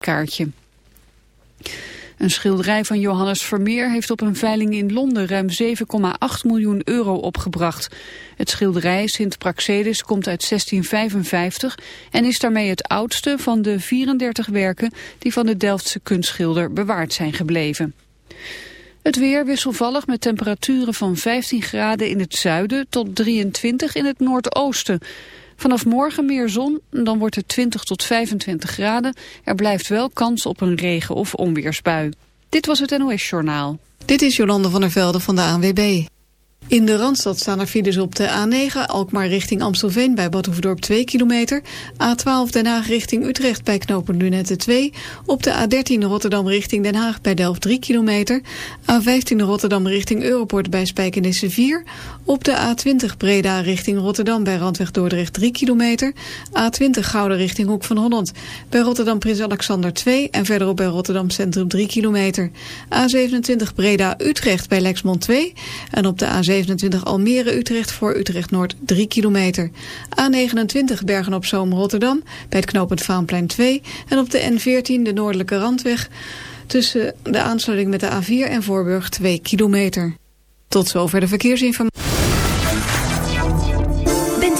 kaartje. Een schilderij van Johannes Vermeer heeft op een veiling in Londen ruim 7,8 miljoen euro opgebracht. Het schilderij Sint Praxedis komt uit 1655 en is daarmee het oudste van de 34 werken die van de Delftse kunstschilder bewaard zijn gebleven. Het weer wisselvallig met temperaturen van 15 graden in het zuiden tot 23 in het noordoosten. Vanaf morgen meer zon, dan wordt het 20 tot 25 graden. Er blijft wel kans op een regen- of onweersbui. Dit was het NOS Journaal. Dit is Jolande van der Velde van de ANWB. In de Randstad staan er files op de A9, Alkmaar richting Amstelveen bij Badhoevedorp 2 kilometer. A12 Den Haag richting Utrecht bij knopen Lunette 2. Op de A13 Rotterdam richting Den Haag bij Delft 3 kilometer. A15 Rotterdam richting Europort bij Spijkenisse 4. Op de A20 Breda richting Rotterdam bij Randweg Dordrecht 3 kilometer. A20 Gouden richting Hoek van Holland bij Rotterdam Prins Alexander 2. En verderop bij Rotterdam Centrum 3 kilometer. A27 Breda Utrecht bij Lexmond 2. En op de A7 27 Almere-Utrecht voor Utrecht-Noord 3 kilometer. A29 Bergen-op-Zoom Rotterdam bij het knooppunt Vaanplein 2. En op de N14 de Noordelijke Randweg tussen de aansluiting met de A4 en Voorburg 2 kilometer. Tot zover de verkeersinformatie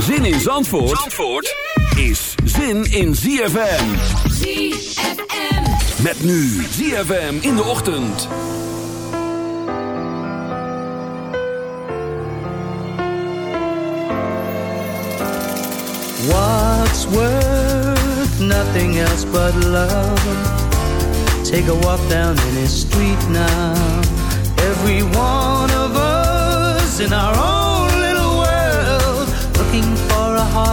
Zin in Zandvoort, Zandvoort? is zin in ZFM. ZFM. Met nu ZFM in de ochtend. What's worth nothing else but love? Take a walk down any street now. Every one of us in our own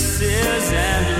kisses and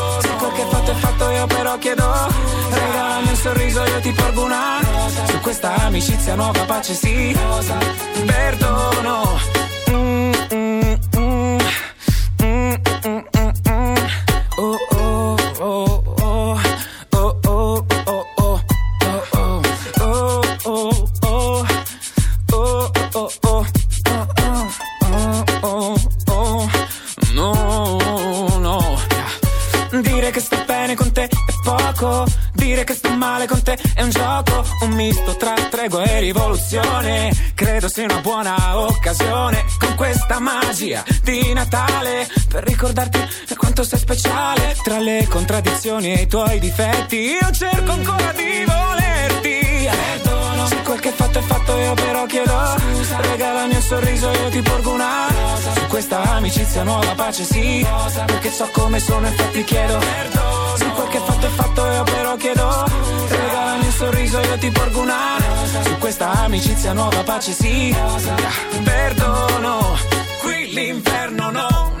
Quel che fatto è fatto io però chiedo. Regalami un sorriso io ti porgo una rosa. Su questa amicizia nuova pace sì. Perdono. Sia una buona occasione. Con questa magia di Natale. Per ricordarti quanto sei speciale. Tra le contraddizioni e i tuoi difetti. Io cerco ancora di volerti. Perdono. Se quel che fatto è fatto io però chiedo. Scusa. Regalami un sorriso io ti porgo una rosa. Su questa amicizia nuova pace sì. Rosa. Perché so come sono infatti chiedo. Perdono. Se quel che fatto è fatto io però chiedo. Scusa. Regalami un sorriso io ti porgo una rosa. Su questa amicizia nuova pace sì. Perdono. Qui l'inferno paura.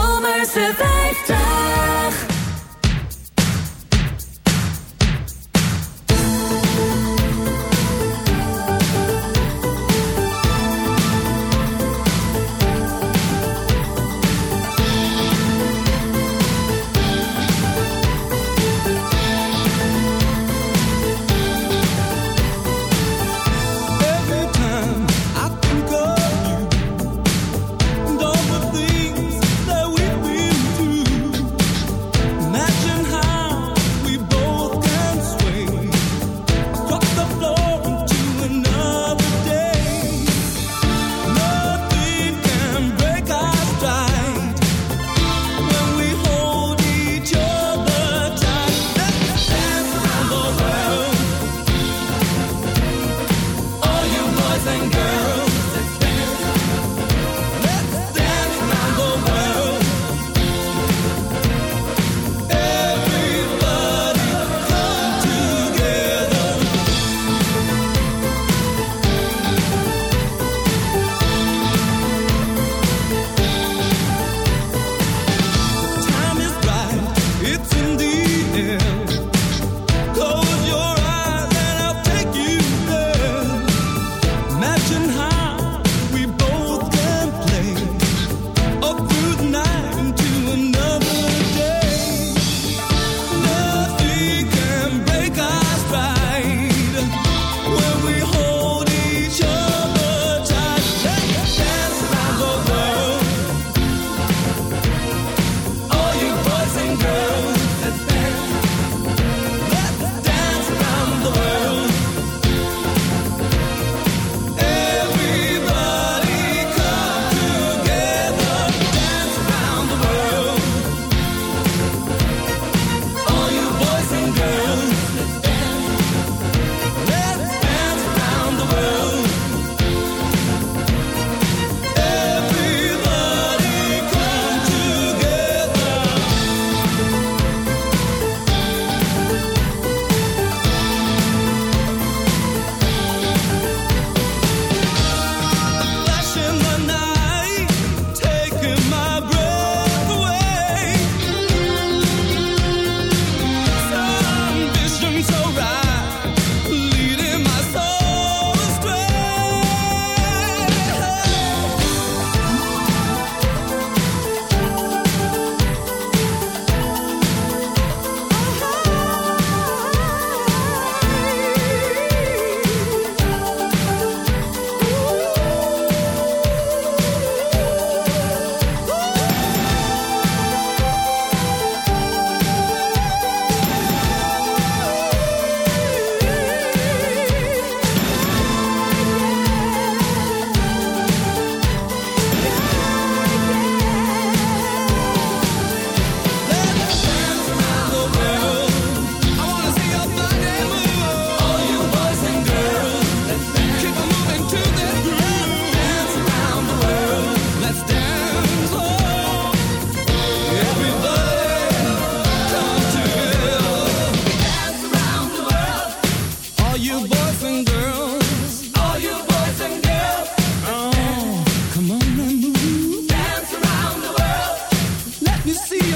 merciful.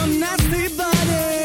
nasty body.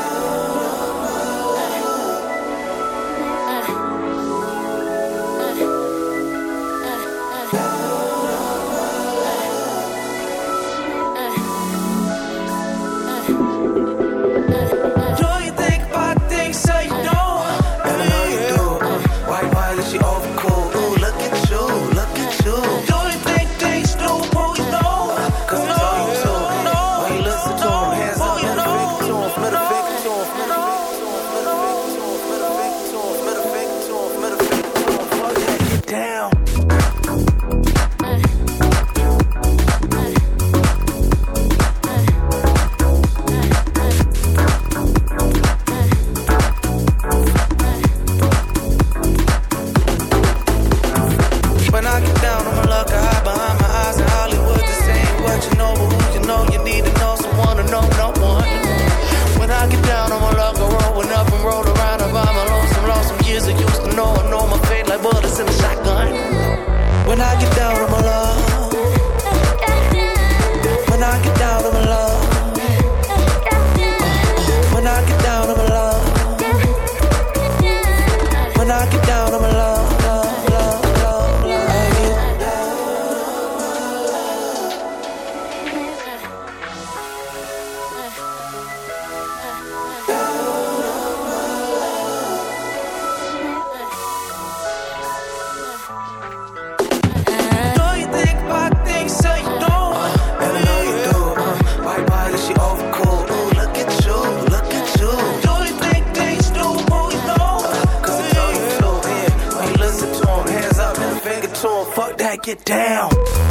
Get down.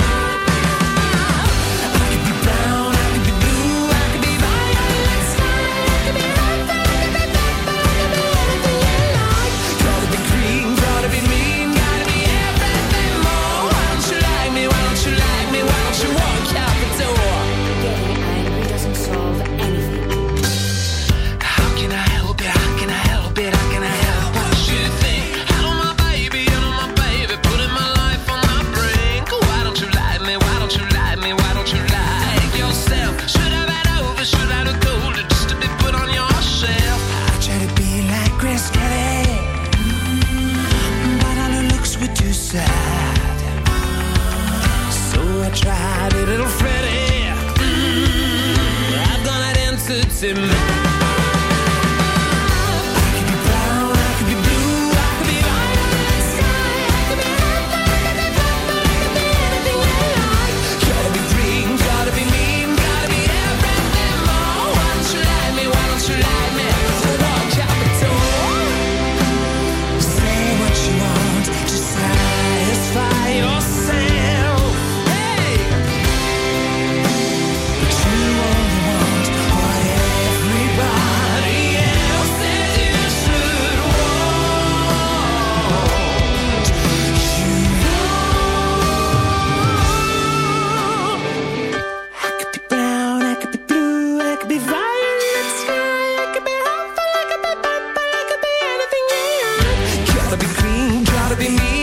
be me.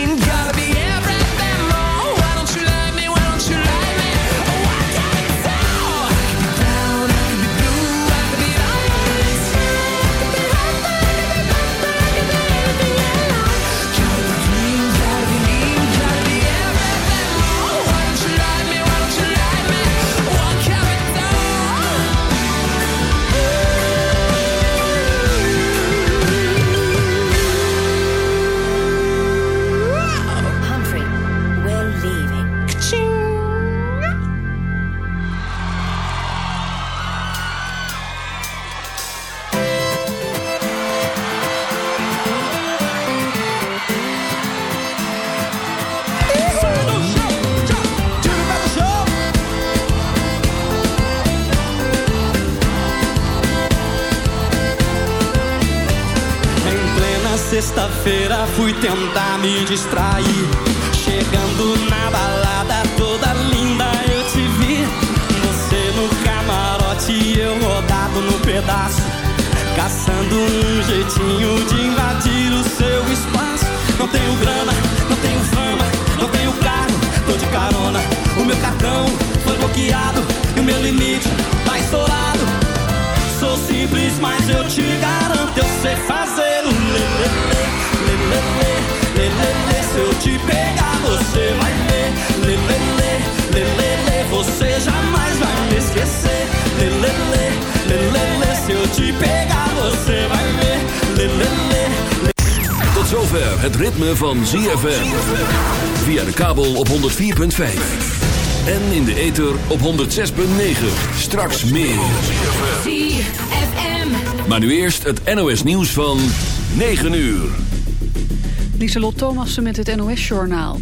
En in de ether op 106.9. Straks meer. Maar nu eerst het NOS nieuws van 9 uur. Lieselot Thomassen met het NOS-journaal.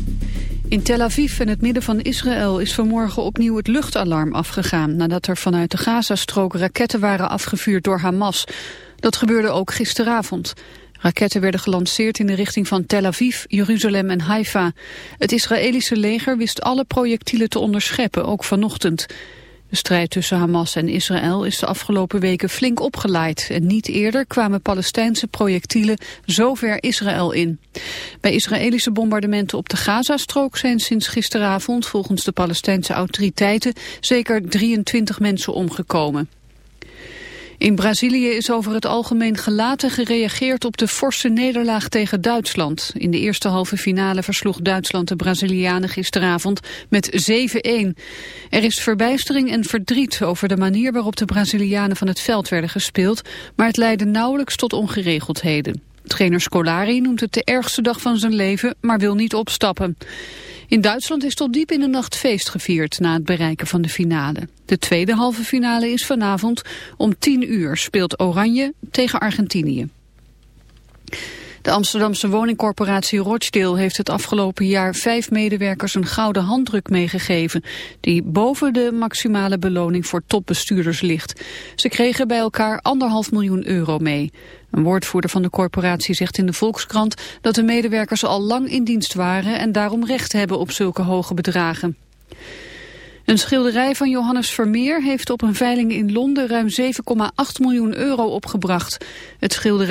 In Tel Aviv en het midden van Israël is vanmorgen opnieuw het luchtalarm afgegaan... nadat er vanuit de Gazastrook raketten waren afgevuurd door Hamas. Dat gebeurde ook gisteravond. Raketten werden gelanceerd in de richting van Tel Aviv, Jeruzalem en Haifa. Het Israëlische leger wist alle projectielen te onderscheppen, ook vanochtend. De strijd tussen Hamas en Israël is de afgelopen weken flink opgeleid... en niet eerder kwamen Palestijnse projectielen zo ver Israël in. Bij Israëlische bombardementen op de Gazastrook zijn sinds gisteravond... volgens de Palestijnse autoriteiten zeker 23 mensen omgekomen. In Brazilië is over het algemeen gelaten gereageerd op de forse nederlaag tegen Duitsland. In de eerste halve finale versloeg Duitsland de Brazilianen gisteravond met 7-1. Er is verbijstering en verdriet over de manier waarop de Brazilianen van het veld werden gespeeld, maar het leidde nauwelijks tot ongeregeldheden. Trainer Scolari noemt het de ergste dag van zijn leven, maar wil niet opstappen. In Duitsland is tot diep in de nacht feest gevierd na het bereiken van de finale. De tweede halve finale is vanavond. Om 10 uur speelt Oranje tegen Argentinië. De Amsterdamse woningcorporatie Rochdale heeft het afgelopen jaar vijf medewerkers een gouden handdruk meegegeven, die boven de maximale beloning voor topbestuurders ligt. Ze kregen bij elkaar anderhalf miljoen euro mee. Een woordvoerder van de corporatie zegt in de Volkskrant dat de medewerkers al lang in dienst waren en daarom recht hebben op zulke hoge bedragen. Een schilderij van Johannes Vermeer heeft op een veiling in Londen ruim 7,8 miljoen euro opgebracht. Het schilderij